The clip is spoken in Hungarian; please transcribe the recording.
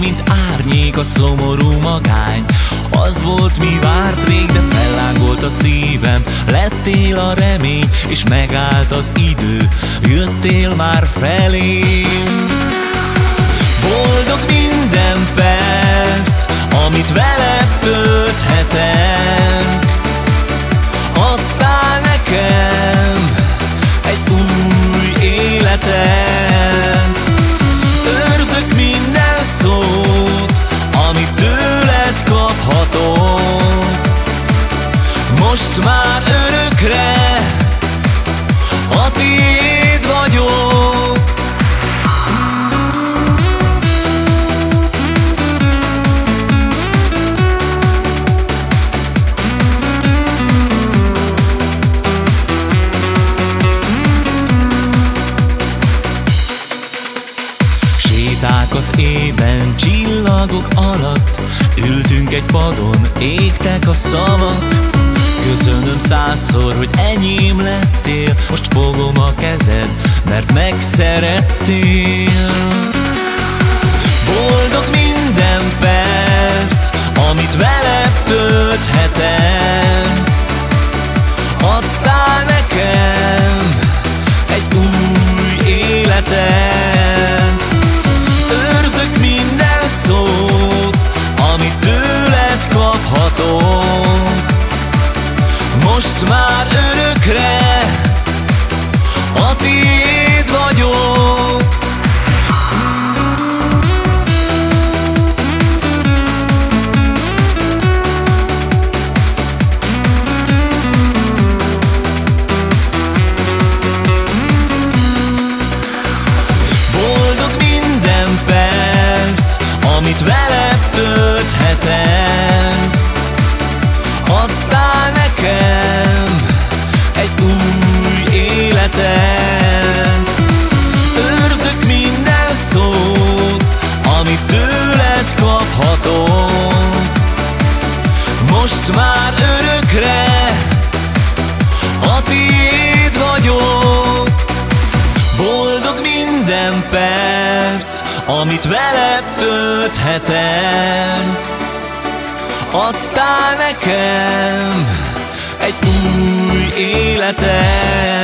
mint árnyék a szomorú magány. Az volt mi várt rég, de fellángolt a szívem. Lettél a remény, és megállt az idő. Jöttél már felém Boldog minden perc, amit veled örökre a tiéd vagyok. Séták az ében, csillagok alatt Ültünk egy padon, égtek a szavak Köszönöm százszor, hogy enyém lettél. Most fogom a kezed, mert megszerettél Most már örökre Most már örökre. A tiéd vagyok. Boldog minden perc, amit veled tölthetek. Adtál nekem egy új életet